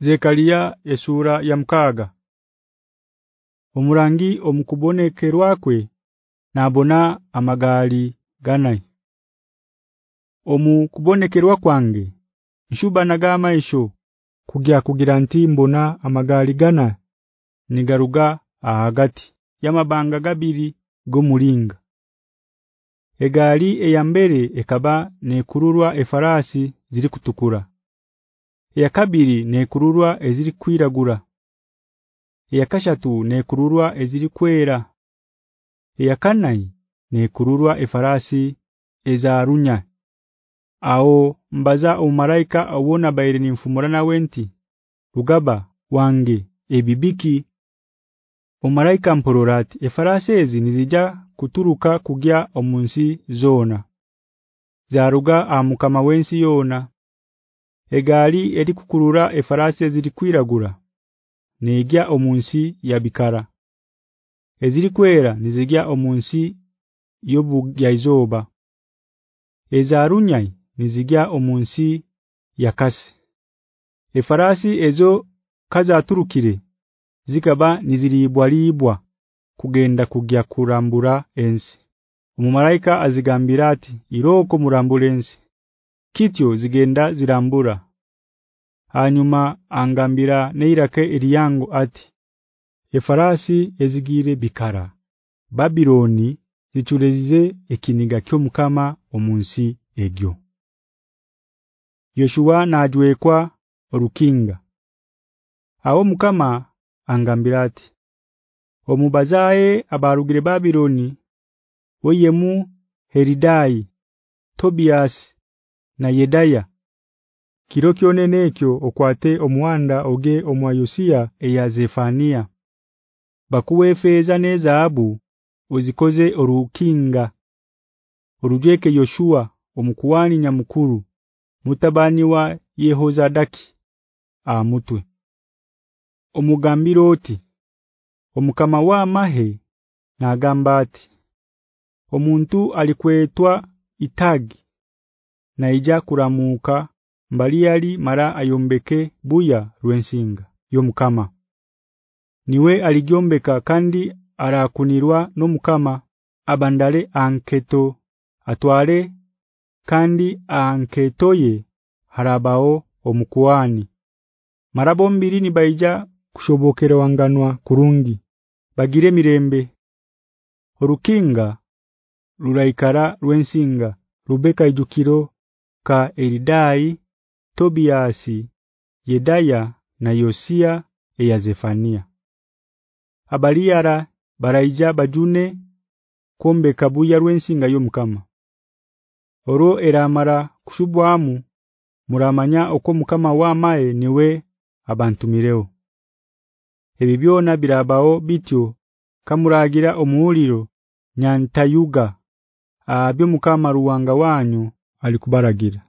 Zekaria esura ya mkaga Omurangi omukubonekerwakwe nabona amagali ganai. Omu kubonekerwa kwange nshuba nagama isho kugya kugira nti mbona amagali gana nigaruga ahagati yamabanga gabiri gomulinga. Egali eyambere ekaba nekururwa efarasi ziri kutukura ya kabiri nekururwa eziri kwiragura ya kashatu nekururwa eziri kwera. Ya kanai nekururwa efarasi ezarunya ao mbaza omaraika awona bayire nimfumura na wenti rugaba wange ebibiki? Omaraika mpolorati efarasi ezi nizija kuturuka kugya omunsi zona zaruga amukama wensi yona egali eri kukurura efarasi eziri kwiragura neegya omunsi ya bikara. Eziri kwera nizigya omunsi yobu yaizoba ezarunyai nizigya omunsi yakasi efarasi ezo kaza aturukire zikaba niziribwalibwa kugenda kugya kurambura ensi. Omumalaika azigambira ati iroko murambulensi kityo zigenda zirambura. Hanyuma angambira neirake eliyangu ati efarasi ezigire bikara Babiloni zichulezize ekiniga kyo mukama omunsi egyo. Yoshua najwekwa orukinga. Awo mukama angambira ati Omubazaye abarugire Babiloni oyemu Heridai Tobias na Yedaya. Kirokyo nenekyo okwate omuwanda oge omwa Yosia eya Zefania. Bakuwefeza nezaabu uzikoze orukinga. Urujeke Yoshua omukuwani nyamukuru mutabani wa Yehozadaki amutwe. Omugambiroti Omukama wa mahe na gambati Omuntu alikwetwa itagi na ija kuramuka mbali yali mara ayombeke buya rwensinga yomukama. Niwe aligyombeka kandi arakunirwa no mukama abandale anketo atware kandi anketoye harabao omukuani marabo mbiri ni baija kushobokera wanganwa kurungi bagire mirembe. Orukinga ruraikara rwensinga rubeka ijukiro ka Eridai Tobiasi Yedaya na Yosia eya Zefania Abaliara baraija bajune kombe kabuya rwensinga yomukama Oro eramara kushubwamu muramanya oko mukama wa mae niwe abantumireo Ebibyona birabao bityo kamuragira omuuliro nyantayuga abyo mukama ruwanga wanyu alikubaragirira